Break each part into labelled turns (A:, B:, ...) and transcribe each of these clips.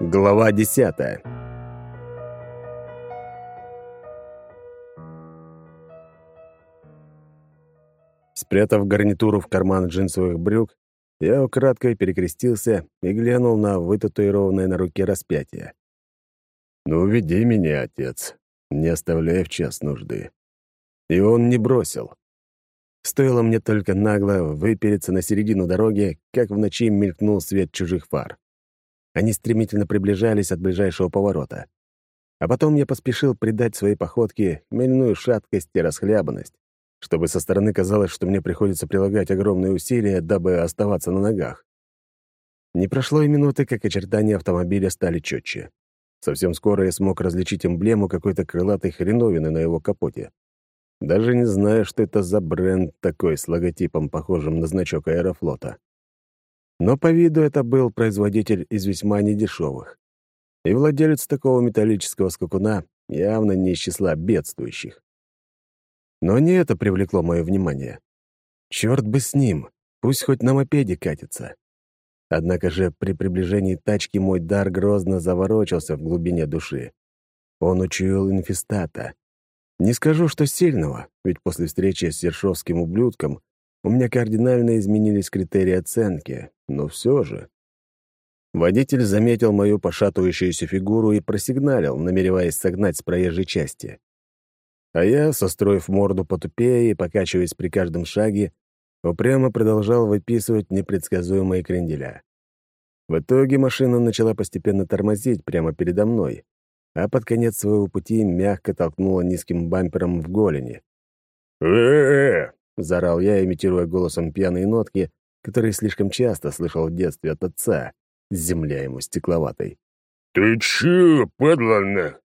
A: Глава десятая. Спрятав гарнитуру в карман джинсовых брюк, я украдкой перекрестился и глянул на вытатуированное на руке распятие. «Ну, веди меня, отец, не оставляй в час нужды». И он не бросил. Стоило мне только нагло выпереться на середину дороги, как в ночи мелькнул свет чужих фар. Они стремительно приближались от ближайшего поворота. А потом я поспешил придать своей походке мельную шаткость и расхлябанность, чтобы со стороны казалось, что мне приходится прилагать огромные усилия, дабы оставаться на ногах. Не прошло и минуты, как очертания автомобиля стали четче. Совсем скоро я смог различить эмблему какой-то крылатой хреновины на его капоте. Даже не знаю, что это за бренд такой с логотипом, похожим на значок аэрофлота. Но по виду это был производитель из весьма недешевых. И владелец такого металлического скакуна явно не из числа бедствующих. Но не это привлекло мое внимание. Черт бы с ним, пусть хоть на мопеде катится. Однако же при приближении тачки мой дар грозно заворочился в глубине души. Он учуял инфестата. Не скажу, что сильного, ведь после встречи с Сершовским ублюдком у меня кардинально изменились критерии оценки, но все же. Водитель заметил мою пошатывающуюся фигуру и просигналил, намереваясь согнать с проезжей части. А я, состроив морду потупее и покачиваясь при каждом шаге, упрямо продолжал выписывать непредсказуемые кренделя. В итоге машина начала постепенно тормозить прямо передо мной, а под конец своего пути мягко толкнула низким бампером в голени. «Э-э-э!» — заорал я, имитируя голосом пьяные нотки, которые слишком часто слышал в детстве от отца, земля ему стекловатой. «Ты чё, падла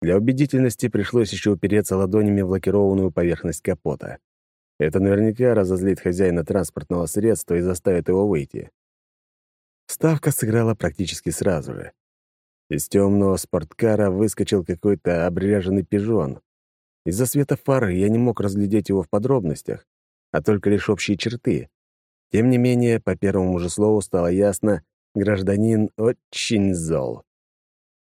A: Для убедительности пришлось еще упереться ладонями в лакированную поверхность капота. Это наверняка разозлит хозяина транспортного средства и заставит его выйти. Ставка сыграла практически сразу же. Из темного спорткара выскочил какой-то обряженный пижон. Из-за света фары я не мог разглядеть его в подробностях, а только лишь общие черты. Тем не менее, по первому же слову стало ясно, гражданин очень зол.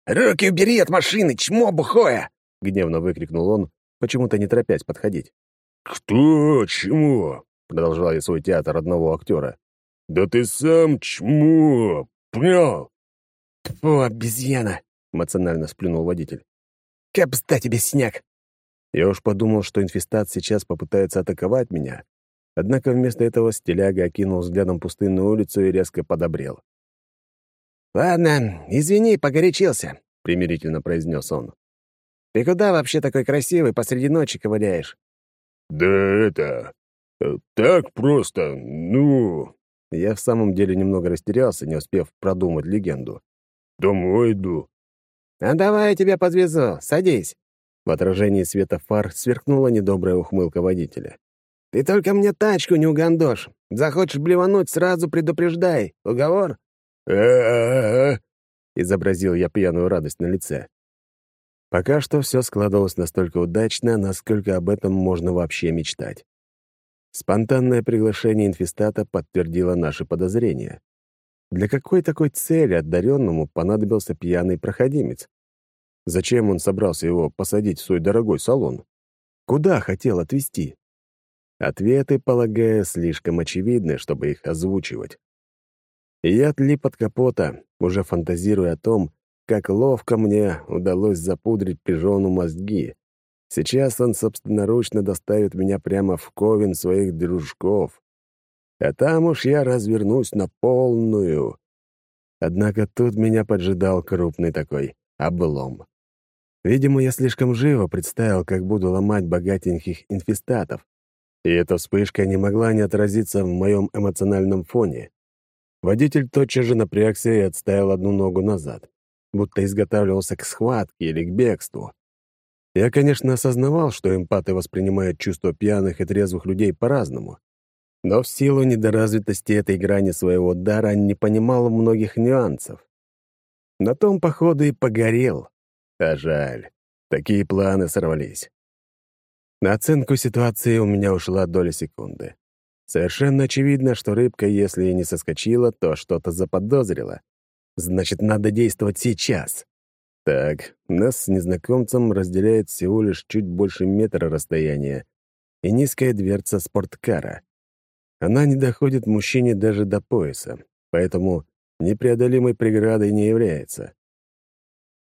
B: «Руки убери от машины, чмо бухое!»
A: — гневно выкрикнул он, почему-то не торопясь подходить.
C: «Кто чмо?» — продолжал я свой театр одного актера. «Да ты сам чмо! Понял?»
B: «Фу, обезьяна!» — эмоционально сплюнул водитель. «Капста тебе сняк!»
A: Я уж подумал, что инфестат сейчас попытается атаковать меня, однако вместо этого стиляга окинул взглядом пустынную улицу и резко подобрел.
B: «Ладно, извини, погорячился», — примирительно произнес он. «Ты куда вообще такой красивый посреди ночи ковыляешь?»
C: «Да это... Э, так просто, ну...»
A: Я в самом деле немного растерялся, не успев продумать легенду.
C: «Домой иду».
B: «А давай я тебя подвезу, садись».
A: В отражении света фар сверкнула недобрая ухмылка водителя.
B: «Ты только мне тачку не угандошь. Захочешь блевануть, сразу предупреждай. Уговор?»
C: «Э-э-э!»
A: — изобразил я пьяную радость на лице. Пока что все складывалось настолько удачно, насколько об этом можно вообще мечтать. Спонтанное приглашение инфестата подтвердило наши подозрения. Для какой такой цели одаренному понадобился пьяный проходимец? Зачем он собрался его посадить в свой дорогой салон? Куда хотел отвезти? Ответы, полагаю, слишком очевидны, чтобы их озвучивать. Я отлип от капота, уже фантазируя о том, как ловко мне удалось запудрить пижону мозги. Сейчас он собственноручно доставит меня прямо в ковен своих дружков. А там уж я развернусь на полную. Однако тут меня поджидал крупный такой облом. Видимо, я слишком живо представил, как буду ломать богатеньких инфестатов. И эта вспышка не могла не отразиться в моем эмоциональном фоне. Водитель тотчас же напрягся и отставил одну ногу назад, будто изготавливался к схватке или к бегству. Я, конечно, осознавал, что эмпаты воспринимают чувства пьяных и трезвых людей по-разному, но в силу недоразвитости этой грани своего дара не понимал многих нюансов. На том, походу, и погорел. А жаль, такие планы сорвались. На оценку ситуации у меня ушла доля секунды. Совершенно очевидно, что рыбка, если и не соскочила, то что-то заподозрила. Значит, надо действовать сейчас. Так, нас с незнакомцем разделяет всего лишь чуть больше метра расстояния и низкая дверца спорткара. Она не доходит мужчине даже до пояса, поэтому непреодолимой преградой не является.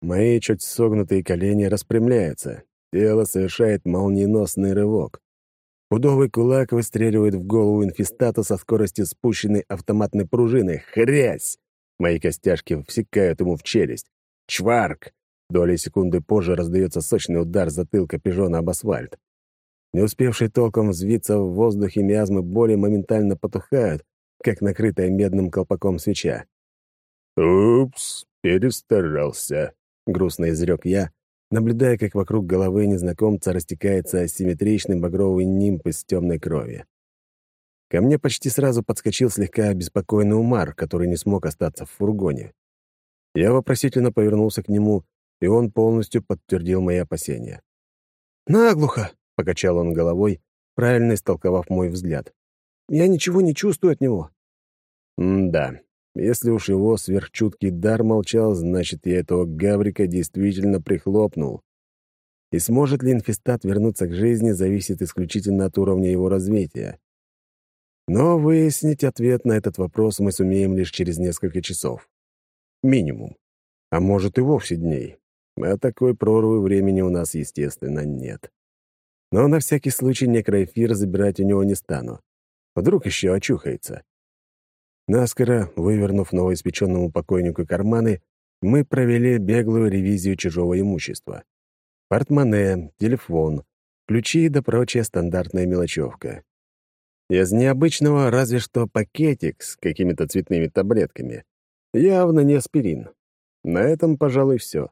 A: Мои чуть согнутые колени распрямляются, тело совершает молниеносный рывок. Пудовый кулак выстреливает в голову инфестата со скоростью спущенной автоматной пружины. Хрясь! Мои костяшки всекают ему в челюсть. Чварк! Доли секунды позже раздается сочный удар затылка пижона об асфальт. Не успевшие толком взвиться в воздухе миазмы боли моментально потухают, как накрытая медным колпаком свеча.
C: «Упс, перестарался», — грустно изрек я, наблюдая, как вокруг головы незнакомца растекается асимметричный багровый нимб из темной крови.
A: Ко мне почти сразу подскочил слегка обеспокоенный Умар, который не смог остаться в фургоне. Я вопросительно повернулся к нему, и он полностью подтвердил мои опасения.
B: «Наглухо!»
A: — покачал он головой, правильно истолковав мой взгляд.
B: «Я ничего не чувствую от него».
A: «М-да, если уж его сверхчуткий дар молчал, значит, я этого гаврика действительно прихлопнул. И сможет ли инфестат вернуться к жизни, зависит исключительно от уровня его развития. Но выяснить ответ на этот вопрос мы сумеем лишь через несколько часов. Минимум. А может и вовсе дней. А такой прорвы времени у нас, естественно, нет. Но на всякий случай некроэфир забирать у него не стану. Вдруг еще очухается. Наскоро, вывернув новоиспеченному покойнику карманы, мы провели беглую ревизию чужого имущества. Портмоне, телефон, ключи да прочая стандартная мелочевка. Из необычного разве что пакетик с какими-то цветными таблетками. Явно не аспирин. На этом, пожалуй, все.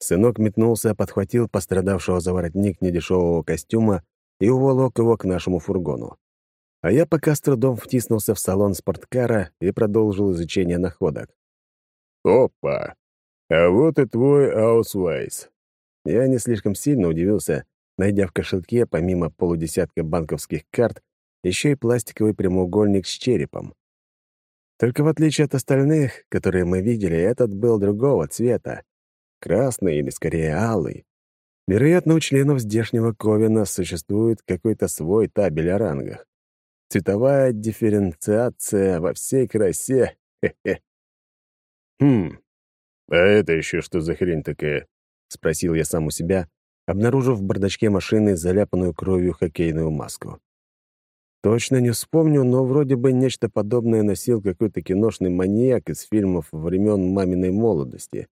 A: Сынок метнулся, подхватил пострадавшего за воротник недешевого костюма и уволок его к нашему фургону. А я пока с трудом втиснулся в салон спорткара и продолжил изучение находок.
C: «Опа! А вот и твой аусвайс!»
A: Я не слишком сильно удивился, найдя в кошельке, помимо полудесятка банковских карт, еще и пластиковый прямоугольник с черепом. Только в отличие от остальных, которые мы видели, этот был другого цвета. Красный или, скорее, алый. Вероятно, у членов здешнего Ковина существует какой-то свой табель о рангах. Цветовая дифференциация во всей красе. Хе-хе.
C: «Хм, а это еще что за хрень такая?»
A: — спросил я сам у себя, обнаружив в бардачке машины заляпанную кровью хоккейную маску. Точно не вспомню, но вроде бы нечто подобное носил какой-то киношный маньяк из фильмов времен маминой молодости.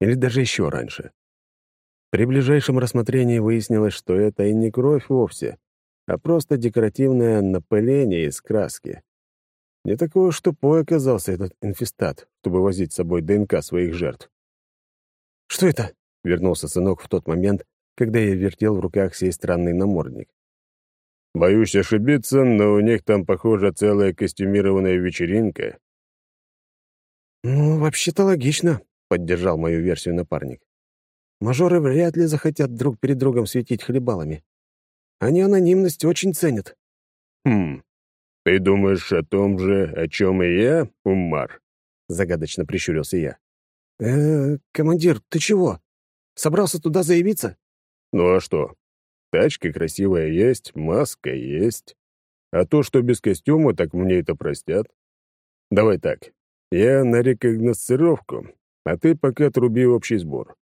A: Или даже еще раньше. При ближайшем рассмотрении выяснилось, что это и не кровь вовсе, а просто декоративное напыление из краски. Не такое уж тупой оказался этот инфестат, чтобы возить с собой ДНК своих жертв.
B: «Что это?»
A: — вернулся сынок в тот момент, когда я вертел в руках сей странный намордник.
C: «Боюсь ошибиться, но у них там, похоже, целая костюмированная вечеринка».
B: «Ну, вообще-то логично», — поддержал мою версию напарник. «Мажоры вряд ли захотят друг перед другом светить хлебалами. Они анонимность очень ценят».
C: «Хм, ты думаешь о том же, о чем и я, Умар?»
A: — загадочно прищурился я.
B: «Э, командир, ты чего? Собрался туда заявиться?»
C: «Ну а что? Тачка красивая есть, маска есть. А то, что без костюма, так мне это простят. Давай так, я на рекогносцировку, а ты пока труби общий сбор.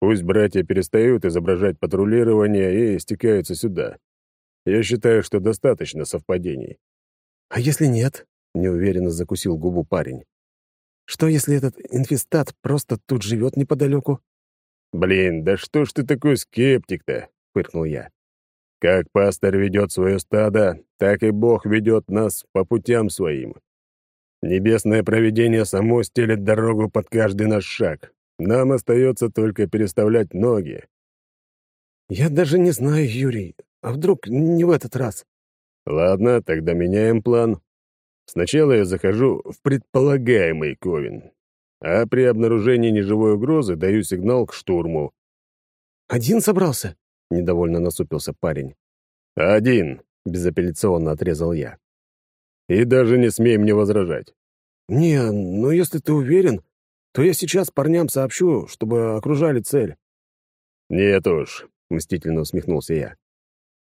C: Пусть братья перестают изображать патрулирование и стекаются сюда. Я считаю, что достаточно совпадений».
B: «А если нет?»
A: — неуверенно закусил губу парень.
B: «Что, если этот инфестат просто тут живет неподалеку?»
C: «Блин, да что ж ты такой скептик-то?» — фыркнул я. «Как пастор ведет свое стадо, так и Бог ведет нас по путям своим. Небесное провидение само стелет дорогу под каждый наш шаг. Нам остается только переставлять ноги.
B: Я даже не знаю, Юрий. А вдруг не в этот раз?
C: Ладно, тогда меняем план. Сначала я захожу в предполагаемый Ковен, а при обнаружении неживой угрозы даю сигнал к штурму.
B: «Один собрался?»
A: — недовольно насупился парень.
C: «Один», — безапелляционно отрезал я. «И даже не смей мне возражать.
B: «Не, ну если ты уверен, то я сейчас парням сообщу, чтобы окружали цель».
C: «Нет уж», — мстительно усмехнулся я.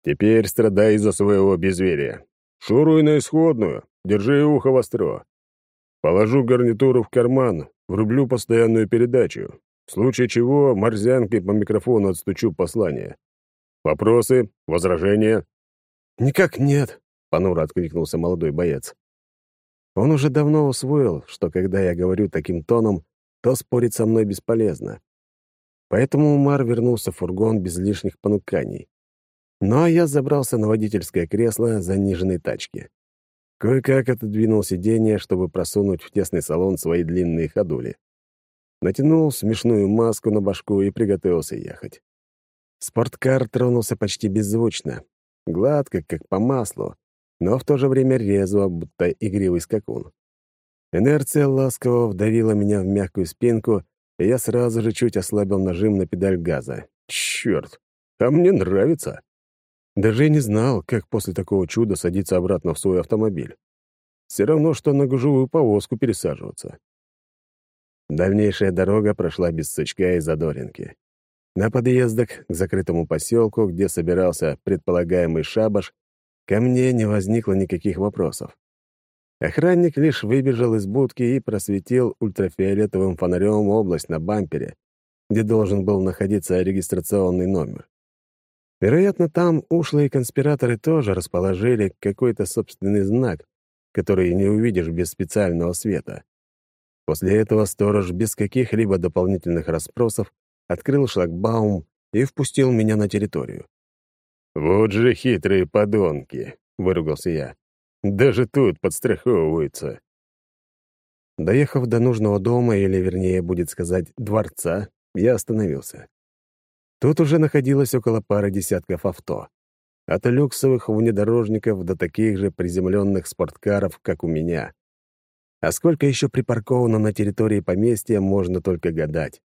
C: «Теперь страдай из-за своего безверия. Шуруй на исходную, держи ухо востро. Положу гарнитуру в карман, врублю постоянную передачу. В случае чего морзянкой по микрофону отстучу послание. Вопросы? Возражения?»
B: «Никак нет», —
A: понуро откликнулся молодой боец. Он уже давно усвоил, что когда я говорю таким тоном, то спорить со мной бесполезно. Поэтому Умар вернулся в фургон без лишних понуканий. Ну а я забрался на водительское кресло заниженной тачки. Кое-как отодвинул сиденье, чтобы просунуть в тесный салон свои длинные ходули. Натянул смешную маску на башку и приготовился ехать. Спорткар тронулся почти беззвучно, гладко, как по маслу, но в то же время резво, будто игривый скакун. Инерция ласково вдавила меня в мягкую спинку, и я сразу же чуть ослабил нажим на педаль газа. Черт, а мне нравится. Даже не знал, как после такого чуда садиться обратно в свой автомобиль. Все равно, что на гужевую повозку пересаживаться. Дальнейшая дорога прошла без сучка и задоринки. На подъездах к закрытому поселку, где собирался предполагаемый шабаш, ко мне не возникло никаких вопросов. Охранник лишь выбежал из будки и просветил ультрафиолетовым фонарем область на бампере, где должен был находиться регистрационный номер. Вероятно, там ушлые конспираторы тоже расположили какой-то собственный знак, который не увидишь без специального света. После этого сторож без каких-либо дополнительных расспросов открыл шлагбаум и впустил меня на территорию. «Вот же хитрые подонки!» — выругался я. «Даже тут подстраховываются». Доехав до нужного дома, или, вернее, будет сказать, дворца, я остановился. Тут уже находилось около пары десятков авто. От люксовых внедорожников до таких же приземленных спорткаров, как у меня. А сколько еще припарковано на территории поместья, можно только гадать.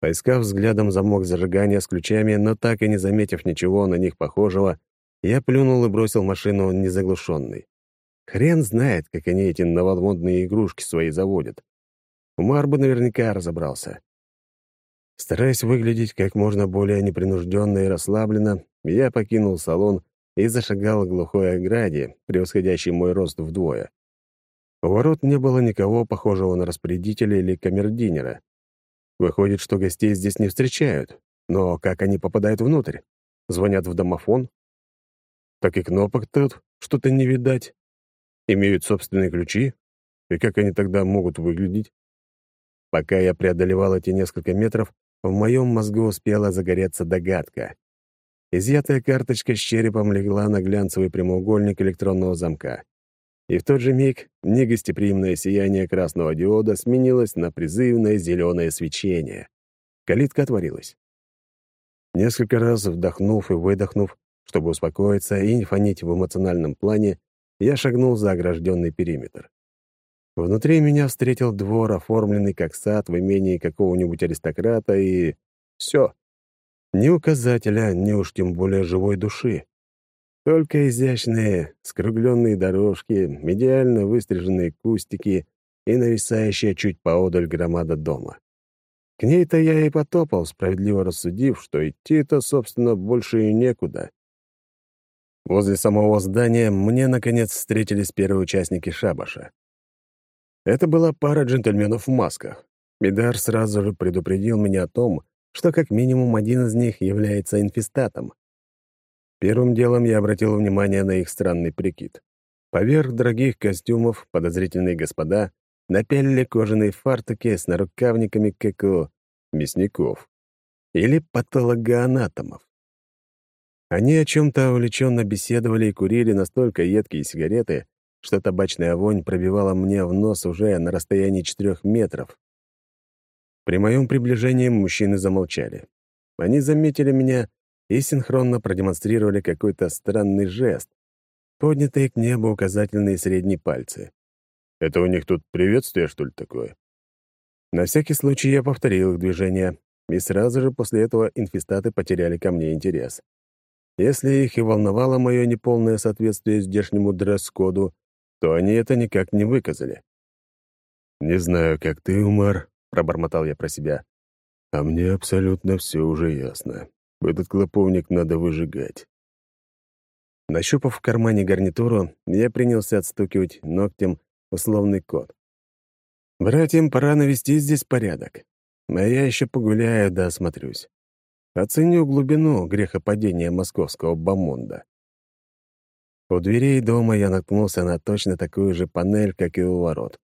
A: Поискав взглядом замок зажигания с ключами, но так и не заметив ничего на них похожего, я плюнул и бросил машину незаглушенной. Хрен знает, как они эти новомодные игрушки свои заводят. Умар бы наверняка разобрался. Стараясь выглядеть как можно более непринужденно и расслабленно, я покинул салон и зашагал к глухой ограде, превосходящей мой рост вдвое. У ворот не было никого похожего на распорядителя или камердинера. Выходит, что гостей здесь не встречают. Но как они попадают внутрь? Звонят в домофон? Так и кнопок тут что-то не видать. Имеют собственные ключи? И как они тогда могут выглядеть? Пока я преодолевал эти несколько метров, в моем мозгу успела загореться догадка. Изъятая карточка с черепом легла на глянцевый прямоугольник электронного замка. И в тот же миг негостеприимное сияние красного диода сменилось на призывное зеленое свечение. Калитка отворилась. Несколько раз вдохнув и выдохнув, чтобы успокоиться и не фонить в эмоциональном плане, я шагнул за огражденный периметр. Внутри меня встретил двор, оформленный как сад в имении какого-нибудь аристократа, и... все. Ни указателя, ни уж тем более живой души. Только изящные, скругленные дорожки, идеально выстриженные кустики и нависающая чуть поодаль громада дома. К ней-то я и потопал, справедливо рассудив, что идти-то, собственно, больше и некуда. Возле самого здания мне, наконец, встретились первые участники шабаша. Это была пара джентльменов в масках. Мидар сразу же предупредил меня о том, что как минимум один из них является инфестатом. Первым делом я обратил внимание на их странный прикид. Поверх дорогих костюмов подозрительные господа напялили кожаные фартуки с нарукавниками, как у мясников или патологоанатомов. Они о чем-то увлеченно беседовали и курили настолько едкие сигареты, что табачная вонь пробивала мне в нос уже на расстоянии четырех метров. При моем приближении мужчины замолчали. Они заметили меня и синхронно продемонстрировали какой-то странный жест, поднятые к небу указательные средние пальцы. Это у них тут приветствие, что ли, такое? На всякий случай я повторил их движение, и сразу же после этого инфестаты потеряли ко мне интерес. Если их и волновало мое неполное соответствие здешнему дресс-коду, то они это никак не выказали. «Не знаю, как ты, Умар», — пробормотал я про себя. «А мне абсолютно все уже ясно. Этот клоповник надо выжигать». Нащупав в кармане гарнитуру, я принялся отстукивать ногтем условный код. «Братьям пора навести здесь порядок. А я еще погуляю да осмотрюсь. Оценю глубину грехопадения московского бомонда». У дверей дома я наткнулся на точно такую же панель, как и у ворот.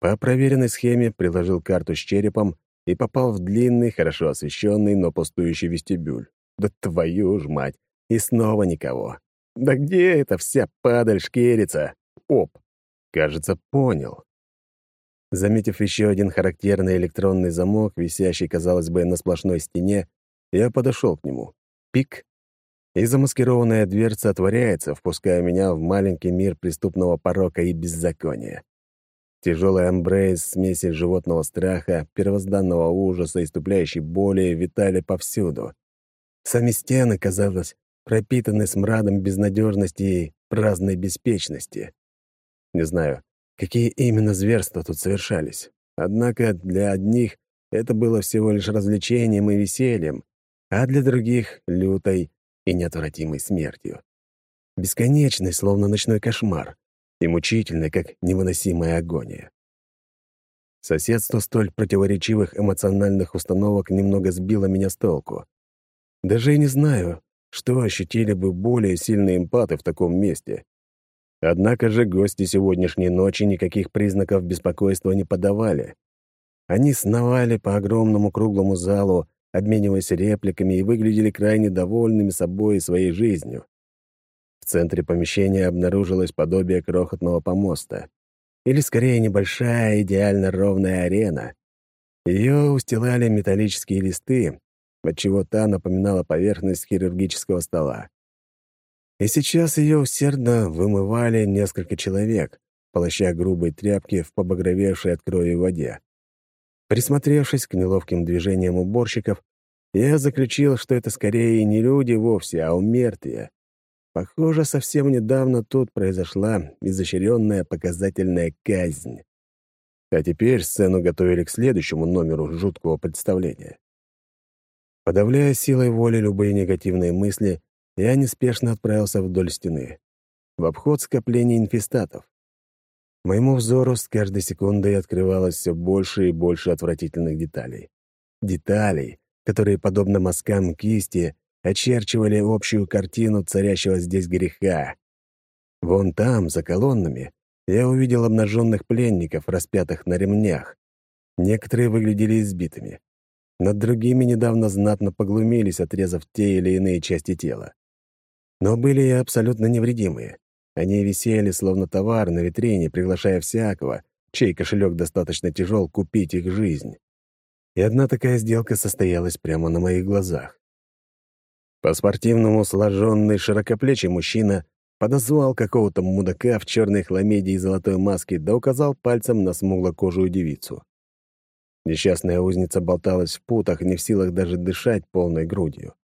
A: По проверенной схеме приложил карту с черепом и попал в длинный, хорошо освещенный, но пустующий вестибюль. Да твою ж мать! И снова никого. Да где эта вся падаль шкерится? Оп! Кажется, понял. Заметив еще один характерный электронный замок, висящий, казалось бы, на сплошной стене, я подошел к нему. Пик. И замаскированная дверца отворяется, впуская меня в маленький мир преступного порока и беззакония. Тяжелый амбрейс, смеси животного страха, первозданного ужаса и ступляющей боли витали повсюду. Сами стены, казалось, пропитаны смрадом безнадежности и праздной беспечности. Не знаю, какие именно зверства тут совершались. Однако для одних это было всего лишь развлечением и весельем, а для других — лютой и неотвратимой смертью. Бесконечный, словно ночной кошмар и мучительной, как невыносимая агония. Соседство столь противоречивых эмоциональных установок немного сбило меня с толку. Даже и не знаю, что ощутили бы более сильные эмпаты в таком месте. Однако же гости сегодняшней ночи никаких признаков беспокойства не подавали. Они сновали по огромному круглому залу, обмениваясь репликами и выглядели крайне довольными собой и своей жизнью. В центре помещения обнаружилось подобие крохотного помоста. Или, скорее, небольшая, идеально ровная арена. Ее устилали металлические листы, отчего та напоминала поверхность хирургического стола. И сейчас ее усердно вымывали несколько человек, полоща грубые тряпки в побагровевшей от крови воде. Присмотревшись к неловким движениям уборщиков, я заключил, что это скорее не люди вовсе, а умертвия. Похоже, совсем недавно тут произошла изощренная показательная казнь. А теперь сцену готовили к следующему номеру жуткого представления. Подавляя силой воли любые негативные мысли, я неспешно отправился вдоль стены, в обход скопления инфестатов. Моему взору с каждой секундой открывалось все больше и больше отвратительных деталей. Деталей, которые, подобно мазкам кисти, очерчивали общую картину царящего здесь греха. Вон там, за колоннами, я увидел обнаженных пленников, распятых на ремнях. Некоторые выглядели избитыми. Над другими недавно знатно поглумились, отрезав те или иные части тела. Но были и абсолютно невредимые. Они висели, словно товар на витрине, приглашая всякого, чей кошелек достаточно тяжел, купить их жизнь. И одна такая сделка состоялась прямо на моих глазах. По-спортивному сложенный широкоплечий мужчина подозвал какого-то мудака в черной хламиде и золотой маске да указал пальцем на смуглокожую девицу. Несчастная узница болталась в путах, не в силах даже дышать полной грудью.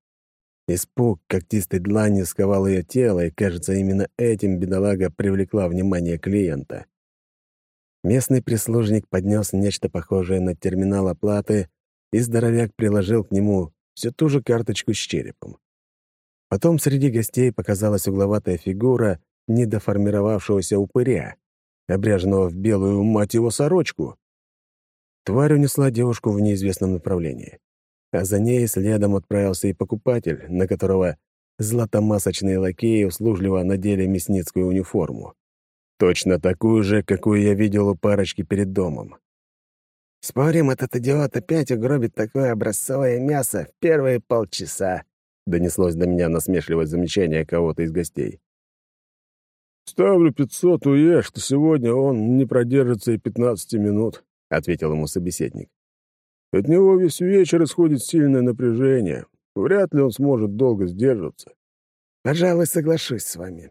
A: Испуг когтистой длани сковал ее тело, и, кажется, именно этим бедолага привлекла внимание клиента. Местный прислужник поднес нечто похожее на терминал оплаты, и здоровяк приложил к нему всю ту же карточку с черепом. Потом среди гостей показалась угловатая фигура недоформировавшегося упыря, обряженного в белую, мать его, сорочку. Тварь унесла девушку в неизвестном направлении. А за ней следом отправился и покупатель, на которого златомасочные лакеи услужливо надели мясницкую униформу. Точно такую же, какую я видел у парочки перед домом.
B: «Спорим, этот идиот опять угробит такое образцовое мясо в первые полчаса», —
A: донеслось до меня насмешливое замечание кого-то из гостей.
C: «Ставлю пятьсот уе, что сегодня он не продержится и пятнадцати минут», — ответил ему собеседник. «От него весь вечер исходит сильное напряжение. Вряд ли он сможет долго сдерживаться».
B: «Пожалуй, соглашусь с вами.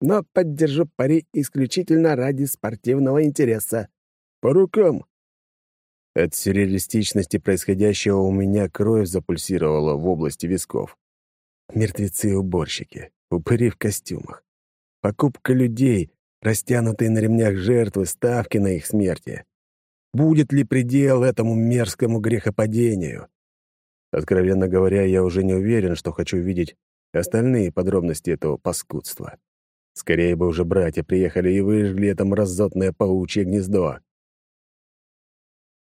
B: Но поддержу пари исключительно ради спортивного интереса».
C: «По рукам»,
A: от сюрреалистичности происходящего у меня кровь запульсировала в области висков. Мертвецы-уборщики, упыри в костюмах. Покупка людей, растянутые на ремнях жертвы, ставки на их смерти. Будет ли предел этому мерзкому грехопадению? Откровенно говоря, я уже не уверен, что хочу видеть остальные подробности этого паскудства. Скорее бы уже братья приехали и выжгли это мразотное паучье гнездо.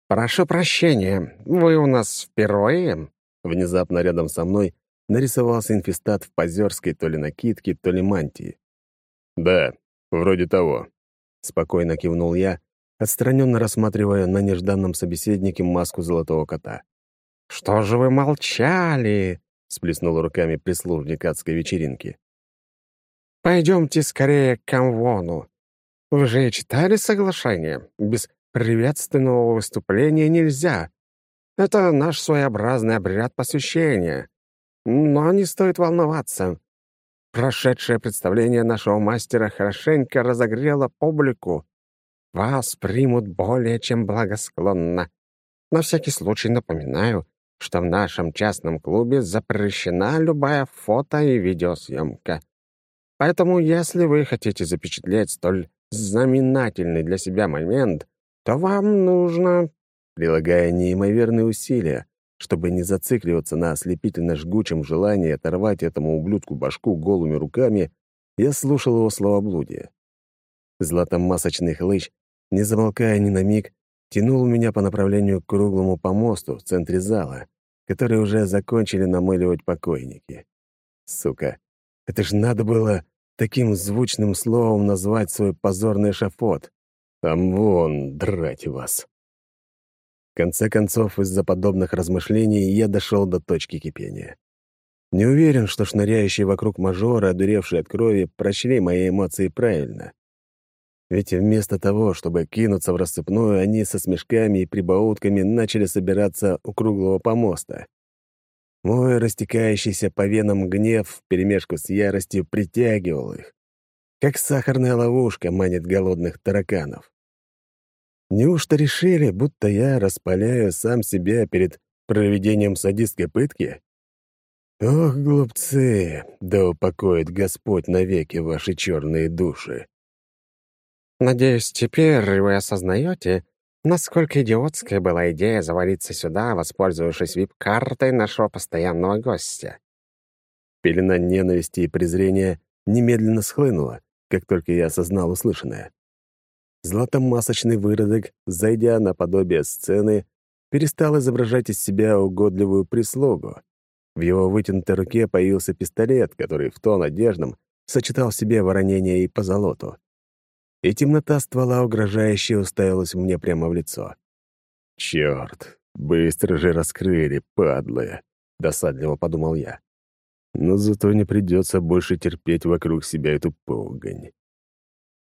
B: «Прошу прощения, вы у нас впервые?»
A: Внезапно рядом со мной нарисовался инфестат в позерской то ли накидке, то ли мантии. «Да, вроде того», — спокойно кивнул я, отстраненно рассматривая на нежданном собеседнике маску золотого кота.
B: «Что же вы молчали?»
A: — сплеснул руками прислужник адской вечеринки.
B: «Пойдемте скорее к Камвону. Вы же читали соглашение? Без приветственного выступления нельзя. Это наш своеобразный обряд посвящения. Но не стоит волноваться. Прошедшее представление нашего мастера хорошенько разогрело публику. Вас примут более чем благосклонно. На всякий случай напоминаю, что в нашем частном клубе запрещена любая фото и видеосъемка. Поэтому, если вы хотите запечатлеть столь знаменательный для себя момент, то вам нужно,
A: прилагая неимоверные усилия, чтобы не зацикливаться на ослепительно жгучем желании оторвать этому ублюдку башку голыми руками, я слушал его словоблудие. Златомасочный хлыщ, не замолкая ни на миг, тянул меня по направлению к круглому помосту в центре зала, который уже закончили намыливать покойники. Сука, это ж надо было таким звучным словом назвать свой позорный шафот. Там вон, драть вас. В конце концов, из-за подобных размышлений я дошел до точки кипения. Не уверен, что шныряющие вокруг мажоры, одуревшие от крови, прочли мои эмоции правильно. Ведь вместо того, чтобы кинуться в рассыпную, они со смешками и прибаутками начали собираться у круглого помоста. Мой растекающийся по венам гнев вперемешку с яростью притягивал их как сахарная ловушка манит голодных тараканов. Неужто решили, будто я распаляю сам себя перед проведением садистской пытки? Ох, глупцы, да упокоит Господь навеки ваши черные души.
B: Надеюсь, теперь вы осознаете, насколько идиотская была идея завалиться сюда, воспользовавшись вип-картой нашего постоянного гостя.
A: Пелена ненависти и презрения немедленно схлынула, как только я осознал услышанное. Златомасочный выродок, зайдя на подобие сцены, перестал изображать из себя угодливую прислугу. В его вытянутой руке появился пистолет, который в тон одеждам сочетал в себе воронение и позолоту. И темнота ствола угрожающе уставилась мне прямо в лицо. «Чёрт, быстро же раскрыли, падлые!» — досадливо подумал я но зато не придется больше терпеть вокруг себя эту погонь.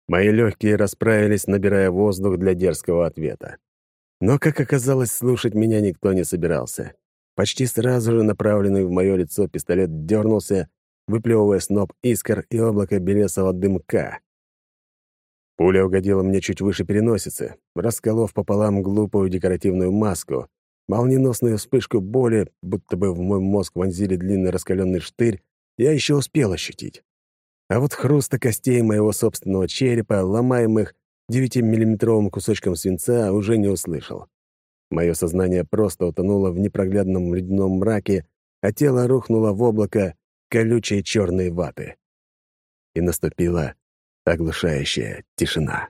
A: Мои легкие расправились, набирая воздух для дерзкого ответа. Но, как оказалось, слушать меня никто не собирался. Почти сразу же направленный в мое лицо пистолет дернулся, выплевывая сноп искр и облако белесого дымка. Пуля угодила мне чуть выше переносицы, расколов пополам глупую декоративную маску, Молниеносную вспышку боли, будто бы в мой мозг вонзили длинный раскаленный штырь, я еще успел ощутить. А вот хруста костей моего собственного черепа, ломаемых девятимиллиметровым кусочком свинца, уже не услышал. Мое сознание просто утонуло в непроглядном ледяном мраке, а тело рухнуло в облако колючей черной ваты. И наступила оглушающая тишина.